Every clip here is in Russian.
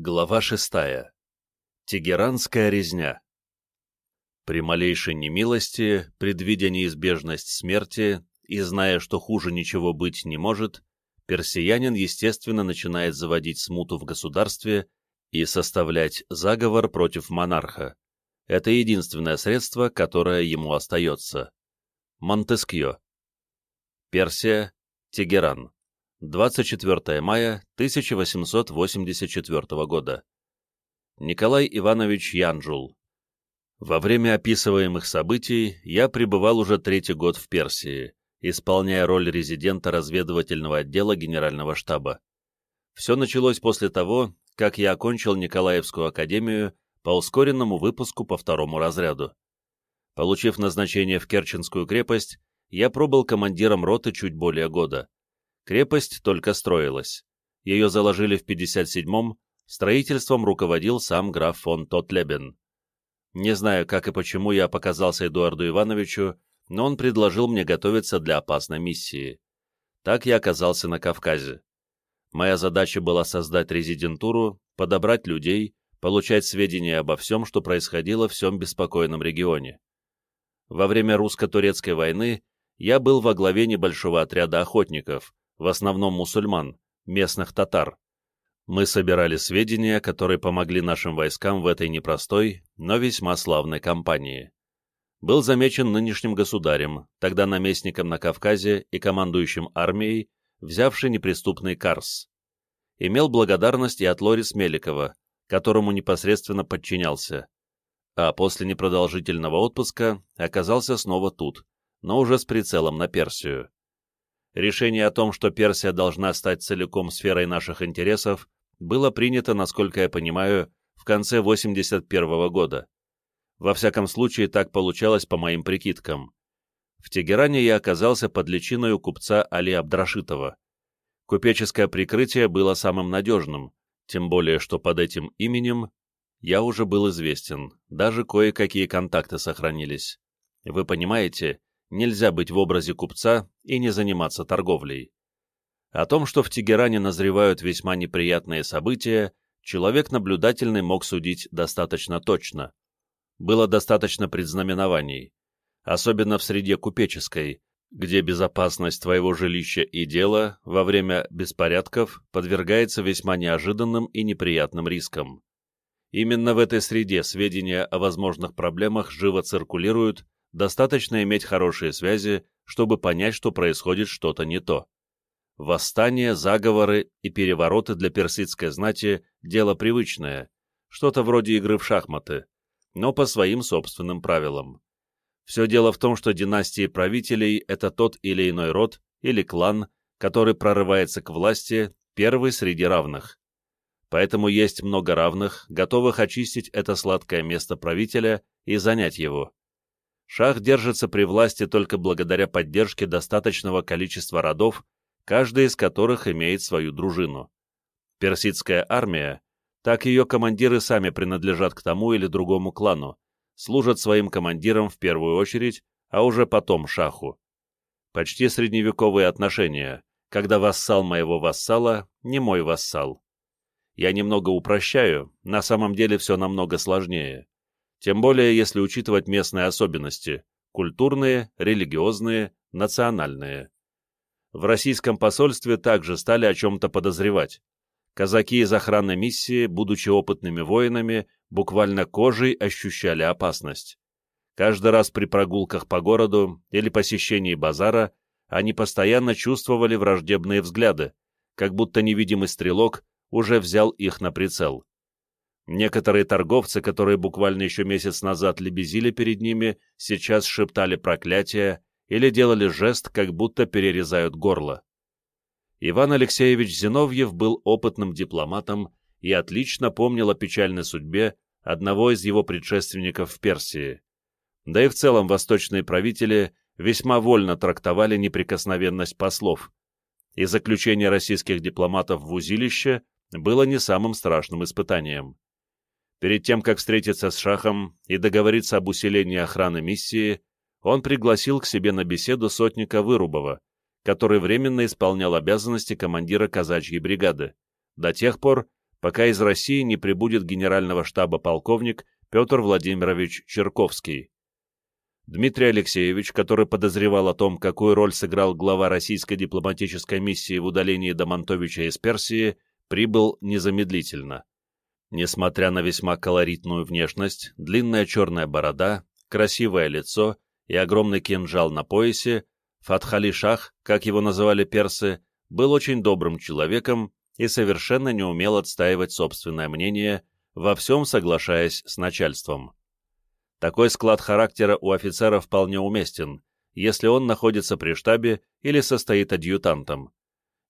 Глава шестая. Тегеранская резня. При малейшей немилости, предвидя неизбежность смерти и зная, что хуже ничего быть не может, персиянин, естественно, начинает заводить смуту в государстве и составлять заговор против монарха. Это единственное средство, которое ему остается. Монтескье. Персия, Тегеран. 24 мая 1884 года. Николай Иванович Янджул. Во время описываемых событий я пребывал уже третий год в Персии, исполняя роль резидента разведывательного отдела Генерального штаба. Все началось после того, как я окончил Николаевскую академию по ускоренному выпуску по второму разряду. Получив назначение в Керченскую крепость, я пробыл командиром роты чуть более года. Крепость только строилась. Ее заложили в 57-м, строительством руководил сам граф фон Тотлебен. Не знаю, как и почему я показался Эдуарду Ивановичу, но он предложил мне готовиться для опасной миссии. Так я оказался на Кавказе. Моя задача была создать резидентуру, подобрать людей, получать сведения обо всем, что происходило в всем беспокойном регионе. Во время русско-турецкой войны я был во главе небольшого отряда охотников, в основном мусульман, местных татар. Мы собирали сведения, которые помогли нашим войскам в этой непростой, но весьма славной кампании. Был замечен нынешним государем, тогда наместником на Кавказе и командующим армией, взявший неприступный Карс. Имел благодарность и от Лорис Меликова, которому непосредственно подчинялся. А после непродолжительного отпуска оказался снова тут, но уже с прицелом на Персию. Решение о том, что Персия должна стать целиком сферой наших интересов, было принято, насколько я понимаю, в конце 81 -го года. Во всяком случае, так получалось по моим прикидкам. В Тегеране я оказался под личиной купца Али Абдрашитова. Купеческое прикрытие было самым надежным, тем более, что под этим именем я уже был известен, даже кое-какие контакты сохранились. Вы понимаете, нельзя быть в образе купца и не заниматься торговлей. О том, что в Тегеране назревают весьма неприятные события, человек наблюдательный мог судить достаточно точно. Было достаточно предзнаменований, особенно в среде купеческой, где безопасность твоего жилища и дела во время беспорядков подвергается весьма неожиданным и неприятным рискам. Именно в этой среде сведения о возможных проблемах живо циркулируют достаточно иметь хорошие связи, чтобы понять, что происходит что-то не то. Восстания, заговоры и перевороты для персидской знати – дело привычное, что-то вроде игры в шахматы, но по своим собственным правилам. Все дело в том, что династии правителей – это тот или иной род или клан, который прорывается к власти, первый среди равных. Поэтому есть много равных, готовых очистить это сладкое место правителя и занять его. Шах держится при власти только благодаря поддержке достаточного количества родов, каждый из которых имеет свою дружину. Персидская армия, так ее командиры сами принадлежат к тому или другому клану, служат своим командирам в первую очередь, а уже потом шаху. Почти средневековые отношения, когда вассал моего вассала не мой вассал. Я немного упрощаю, на самом деле все намного сложнее тем более если учитывать местные особенности – культурные, религиозные, национальные. В российском посольстве также стали о чем-то подозревать. Казаки из охранной миссии, будучи опытными воинами, буквально кожей ощущали опасность. Каждый раз при прогулках по городу или посещении базара они постоянно чувствовали враждебные взгляды, как будто невидимый стрелок уже взял их на прицел. Некоторые торговцы, которые буквально еще месяц назад лебезили перед ними, сейчас шептали проклятия или делали жест, как будто перерезают горло. Иван Алексеевич Зиновьев был опытным дипломатом и отлично помнил о печальной судьбе одного из его предшественников в Персии. Да и в целом восточные правители весьма вольно трактовали неприкосновенность послов, и заключение российских дипломатов в узилище было не самым страшным испытанием. Перед тем, как встретиться с Шахом и договориться об усилении охраны миссии, он пригласил к себе на беседу сотника Вырубова, который временно исполнял обязанности командира казачьей бригады, до тех пор, пока из России не прибудет генерального штаба полковник Петр Владимирович Черковский. Дмитрий Алексеевич, который подозревал о том, какую роль сыграл глава российской дипломатической миссии в удалении Домонтовича из Персии, прибыл незамедлительно. Несмотря на весьма колоритную внешность, длинная черная борода, красивое лицо и огромный кинжал на поясе, Фатхали Шах, как его называли персы, был очень добрым человеком и совершенно не умел отстаивать собственное мнение, во всем соглашаясь с начальством. Такой склад характера у офицера вполне уместен, если он находится при штабе или состоит адъютантом.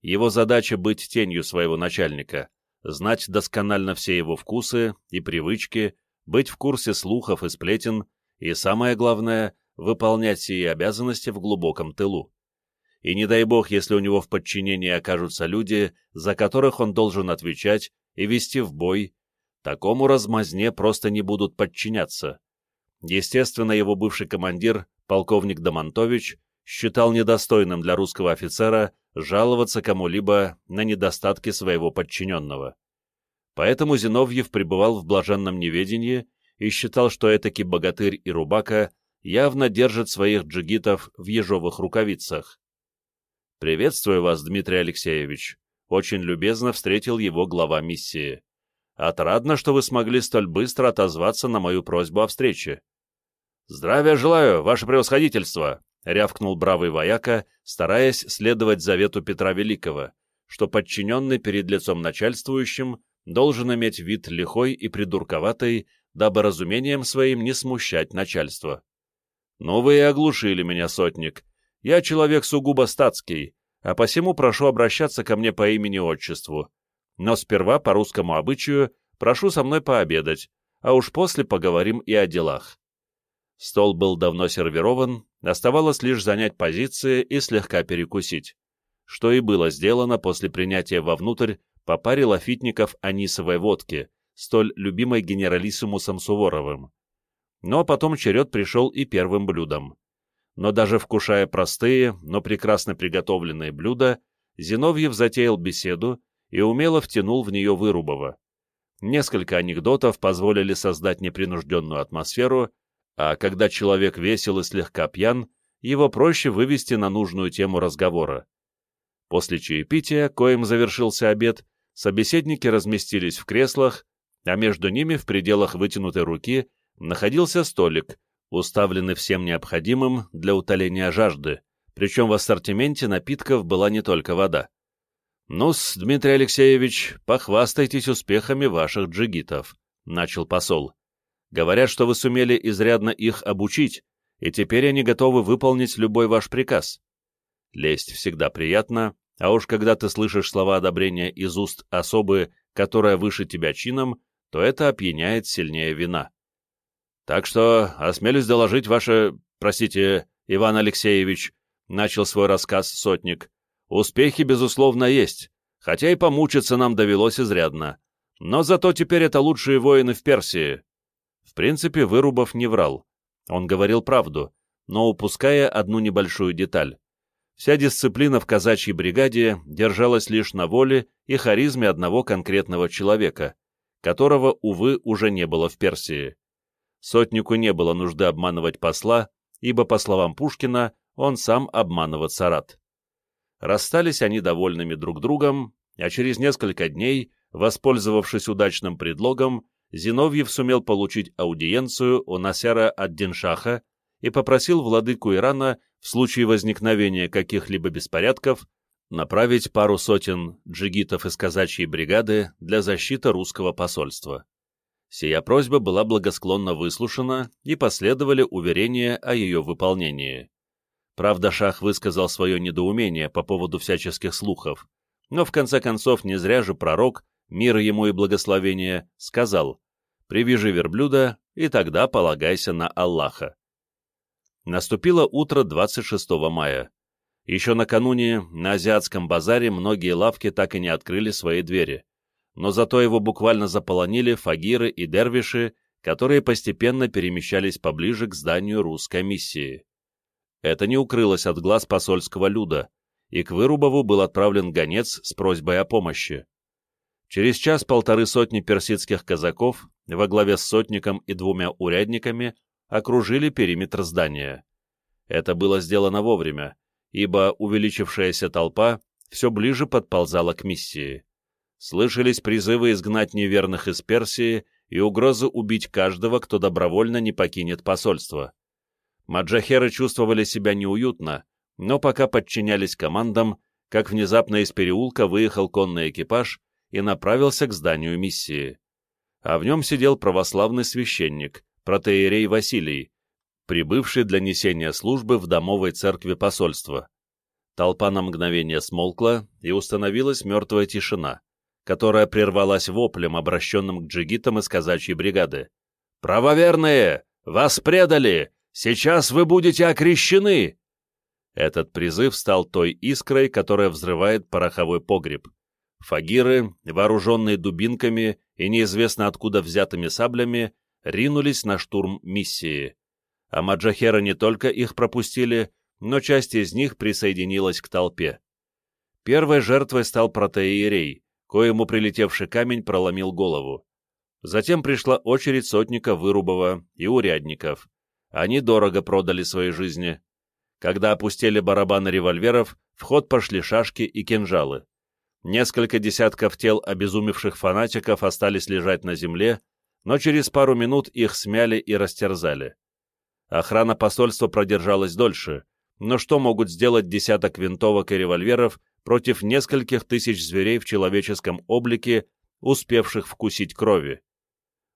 Его задача быть тенью своего начальника, знать досконально все его вкусы и привычки, быть в курсе слухов и сплетен, и, самое главное, выполнять сие обязанности в глубоком тылу. И не дай бог, если у него в подчинении окажутся люди, за которых он должен отвечать и вести в бой, такому размазне просто не будут подчиняться. Естественно, его бывший командир, полковник Домонтович, считал недостойным для русского офицера жаловаться кому-либо на недостатки своего подчиненного. Поэтому Зиновьев пребывал в блаженном неведении и считал, что этакий богатырь и рубака явно держит своих джигитов в ежовых рукавицах. «Приветствую вас, Дмитрий Алексеевич», — очень любезно встретил его глава миссии. «Отрадно, что вы смогли столь быстро отозваться на мою просьбу о встрече». «Здравия желаю, ваше превосходительство!» — рявкнул бравый вояка, стараясь следовать завету Петра Великого, что подчиненный перед лицом начальствующим должен иметь вид лихой и придурковатый, дабы разумением своим не смущать начальство. «Ну вы и оглушили меня, сотник. Я человек сугубо статский, а посему прошу обращаться ко мне по имени-отчеству. Но сперва, по русскому обычаю, прошу со мной пообедать, а уж после поговорим и о делах». Стол был давно сервирован, оставалось лишь занять позиции и слегка перекусить, что и было сделано после принятия вовнутрь по паре лафитников анисовой водки, столь любимой генералиссимусом Суворовым. Но потом черед пришел и первым блюдом. Но даже вкушая простые, но прекрасно приготовленные блюда, Зиновьев затеял беседу и умело втянул в нее Вырубова. Несколько анекдотов позволили создать непринужденную атмосферу, а когда человек весел и слегка пьян, его проще вывести на нужную тему разговора. После чаепития, коим завершился обед, собеседники разместились в креслах, а между ними в пределах вытянутой руки находился столик, уставленный всем необходимым для утоления жажды, причем в ассортименте напитков была не только вода. «Ну-с, Дмитрий Алексеевич, похвастайтесь успехами ваших джигитов», — начал посол. Говорят, что вы сумели изрядно их обучить, и теперь они готовы выполнить любой ваш приказ. Лесть всегда приятно, а уж когда ты слышишь слова одобрения из уст особы, которая выше тебя чином, то это опьяняет сильнее вина. Так что осмелюсь доложить ваше, простите, Иван Алексеевич, начал свой рассказ сотник. Успехи, безусловно, есть, хотя и помучиться нам довелось изрядно. Но зато теперь это лучшие воины в Персии. В принципе, Вырубов не врал. Он говорил правду, но упуская одну небольшую деталь. Вся дисциплина в казачьей бригаде держалась лишь на воле и харизме одного конкретного человека, которого, увы, уже не было в Персии. Сотнику не было нужды обманывать посла, ибо, по словам Пушкина, он сам обманываться рад. Расстались они довольными друг другом, а через несколько дней, воспользовавшись удачным предлогом, Зиновьев сумел получить аудиенцию у Насяра ад-Диншаха и попросил владыку Ирана в случае возникновения каких-либо беспорядков направить пару сотен джигитов из казачьей бригады для защиты русского посольства. Сия просьба была благосклонно выслушана и последовали уверения о ее выполнении. Правда, Шах высказал свое недоумение по поводу всяческих слухов, но в конце концов не зря же пророк мир ему и благословение, сказал «Привяжи верблюда, и тогда полагайся на Аллаха». Наступило утро 26 мая. Еще накануне на азиатском базаре многие лавки так и не открыли свои двери, но зато его буквально заполонили фагиры и дервиши, которые постепенно перемещались поближе к зданию русской миссии. Это не укрылось от глаз посольского люда, и к Вырубову был отправлен гонец с просьбой о помощи. Через час-полторы сотни персидских казаков во главе с сотником и двумя урядниками окружили периметр здания. Это было сделано вовремя, ибо увеличившаяся толпа все ближе подползала к миссии. Слышались призывы изгнать неверных из Персии и угрозы убить каждого, кто добровольно не покинет посольство. Маджахеры чувствовали себя неуютно, но пока подчинялись командам, как внезапно из переулка выехал конный экипаж и направился к зданию миссии. А в нем сидел православный священник, протеерей Василий, прибывший для несения службы в домовой церкви посольства. Толпа на мгновение смолкла, и установилась мертвая тишина, которая прервалась воплем, обращенным к джигитам из казачьей бригады. «Правоверные! Вас предали! Сейчас вы будете окрещены!» Этот призыв стал той искрой, которая взрывает пороховой погреб. Фагиры, вооруженные дубинками и неизвестно откуда взятыми саблями, ринулись на штурм миссии. А маджахеры не только их пропустили, но часть из них присоединилась к толпе. Первой жертвой стал протеерей, коему прилетевший камень проломил голову. Затем пришла очередь сотника Вырубова и урядников. Они дорого продали свои жизни. Когда опустили барабаны револьверов, в ход пошли шашки и кинжалы. Несколько десятков тел обезумевших фанатиков остались лежать на земле, но через пару минут их смяли и растерзали. Охрана посольства продержалась дольше, но что могут сделать десяток винтовок и револьверов против нескольких тысяч зверей в человеческом облике, успевших вкусить крови?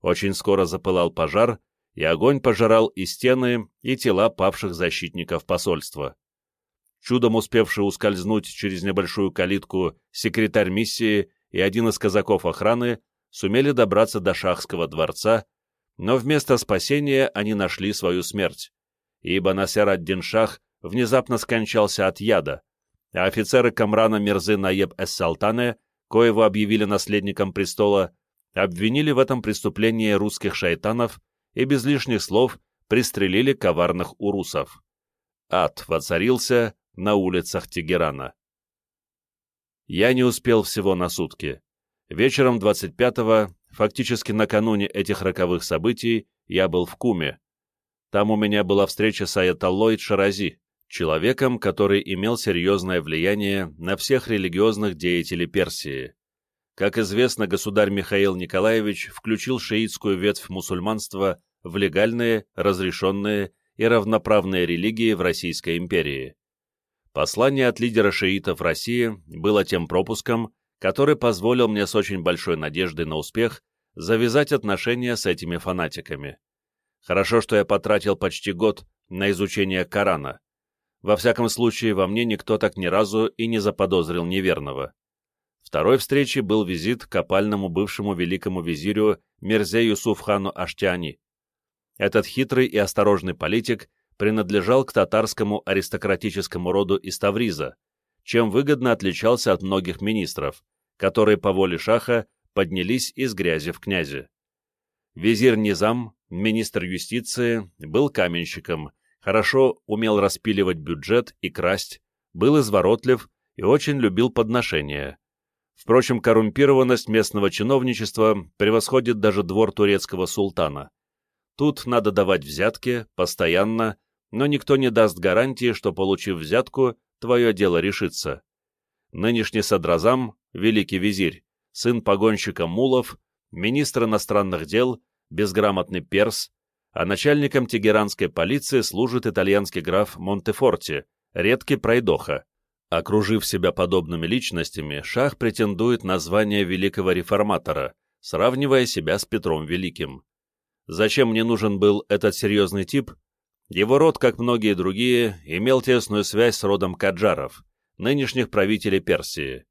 Очень скоро запылал пожар, и огонь пожирал и стены, и тела павших защитников посольства. Чудом успевший ускользнуть через небольшую калитку секретарь миссии и один из казаков охраны сумели добраться до шахского дворца, но вместо спасения они нашли свою смерть, ибо Насер ад-Дин Шах внезапно скончался от яда, а офицеры Камрана Мирзы Наеб эс-Салтане, коего объявили наследником престола, обвинили в этом преступлении русских шайтанов и без лишних слов пристрелили коварных урусов. Ад воцарился на улицах Тегерана. Я не успел всего на сутки. Вечером 25-го, фактически накануне этих роковых событий, я был в Куме. Там у меня была встреча с Аятоллой Шарази, человеком, который имел серьезное влияние на всех религиозных деятелей Персии. Как известно, государь Михаил Николаевич включил шиитскую ветвь мусульманства в легальные, разрешенные и равноправные религии в Российской империи. Послание от лидера шиитов России было тем пропуском, который позволил мне с очень большой надеждой на успех завязать отношения с этими фанатиками. Хорошо, что я потратил почти год на изучение Корана. Во всяком случае, во мне никто так ни разу и не заподозрил неверного. Второй встречей был визит к опальному бывшему великому визирю Мирзе Юсуфхану Аштяни. Этот хитрый и осторожный политик принадлежал к татарскому аристократическому роду из Тавриза, чем выгодно отличался от многих министров, которые по воле шаха поднялись из грязи в князи. Визир Низам, министр юстиции, был каменщиком, хорошо умел распиливать бюджет и красть, был изворотлив и очень любил подношения. Впрочем, коррумпированность местного чиновничества превосходит даже двор турецкого султана. Тут надо давать взятки, постоянно, но никто не даст гарантии, что, получив взятку, твое дело решится. Нынешний садразам, великий визирь, сын погонщика Мулов, министр иностранных дел, безграмотный перс, а начальником тегеранской полиции служит итальянский граф Монтефорти, редкий пройдоха. Окружив себя подобными личностями, Шах претендует на звание великого реформатора, сравнивая себя с Петром Великим. Зачем мне нужен был этот серьезный тип? Его род, как многие другие, имел тесную связь с родом Каджаров, нынешних правителей Персии.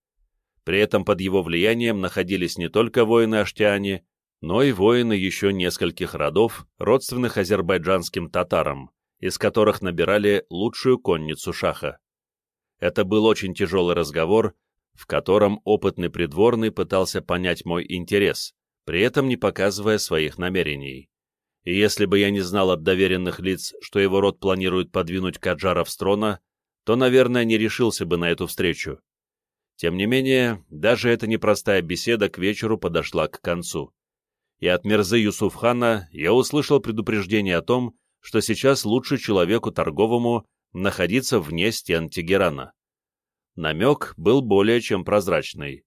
При этом под его влиянием находились не только воины Аштиане, но и воины еще нескольких родов, родственных азербайджанским татарам, из которых набирали лучшую конницу Шаха. Это был очень тяжелый разговор, в котором опытный придворный пытался понять мой интерес, при этом не показывая своих намерений. И если бы я не знал от доверенных лиц, что его род планирует подвинуть Каджара с трона, то, наверное, не решился бы на эту встречу. Тем не менее, даже эта непростая беседа к вечеру подошла к концу. И от Мерзы Юсуфхана я услышал предупреждение о том, что сейчас лучше человеку торговому находиться вне стен Тегерана. Намек был более чем прозрачный.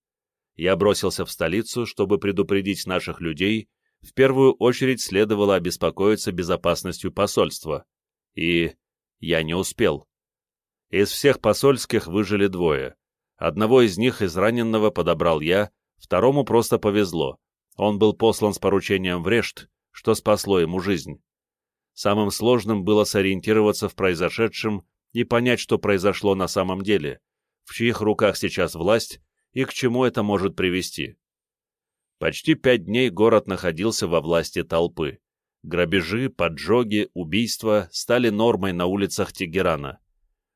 Я бросился в столицу, чтобы предупредить наших людей, в первую очередь следовало обеспокоиться безопасностью посольства. И я не успел. Из всех посольских выжили двое. Одного из них из раненного подобрал я, второму просто повезло. Он был послан с поручением в Решт, что спасло ему жизнь. Самым сложным было сориентироваться в произошедшем и понять, что произошло на самом деле, в чьих руках сейчас власть и к чему это может привести. Почти пять дней город находился во власти толпы. Грабежи, поджоги, убийства стали нормой на улицах Тегерана.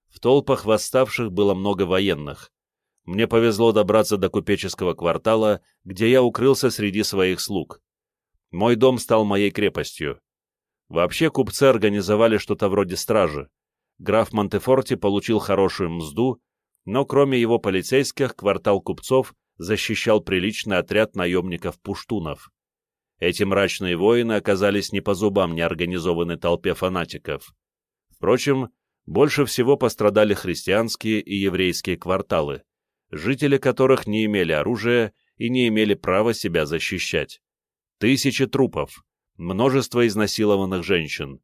В толпах восставших было много военных. Мне повезло добраться до купеческого квартала, где я укрылся среди своих слуг. Мой дом стал моей крепостью. Вообще купцы организовали что-то вроде стражи. Граф Монтефорти получил хорошую мзду, но кроме его полицейских, квартал купцов защищал приличный отряд наемников-пуштунов. Эти мрачные воины оказались не по зубам неорганизованной толпе фанатиков. Впрочем, больше всего пострадали христианские и еврейские кварталы жители которых не имели оружия и не имели права себя защищать. Тысячи трупов, множество изнасилованных женщин.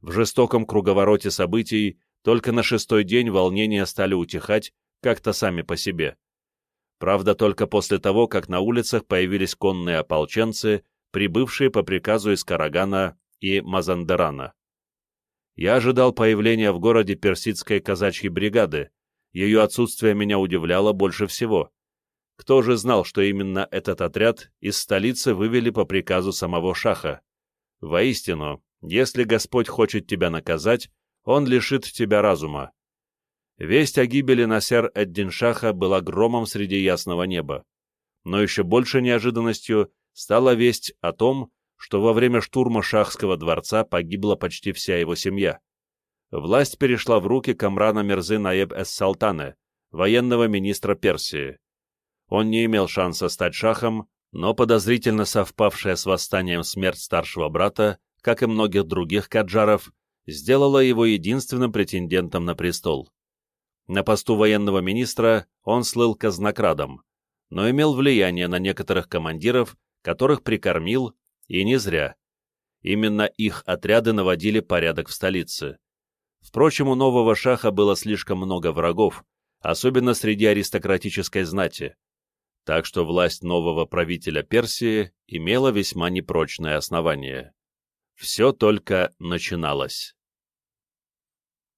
В жестоком круговороте событий только на шестой день волнения стали утихать как-то сами по себе. Правда, только после того, как на улицах появились конные ополченцы, прибывшие по приказу из Карагана и Мазандерана. Я ожидал появления в городе персидской казачьей бригады, ее отсутствие меня удивляло больше всего. Кто же знал, что именно этот отряд из столицы вывели по приказу самого Шаха? Воистину, если Господь хочет тебя наказать, Он лишит тебя разума. Весть о гибели Насер Эддин Шаха была громом среди ясного неба. Но еще больше неожиданностью стала весть о том, что во время штурма Шахского дворца погибла почти вся его семья власть перешла в руки Камрана Мерзы Наеб эс-Салтане, военного министра Персии. Он не имел шанса стать шахом, но подозрительно совпавшая с восстанием смерть старшего брата, как и многих других каджаров, сделала его единственным претендентом на престол. На посту военного министра он слыл казнокрадом, но имел влияние на некоторых командиров, которых прикормил, и не зря. Именно их отряды наводили порядок в столице. Впрочем, у нового шаха было слишком много врагов, особенно среди аристократической знати, так что власть нового правителя Персии имела весьма непрочное основание. Все только начиналось.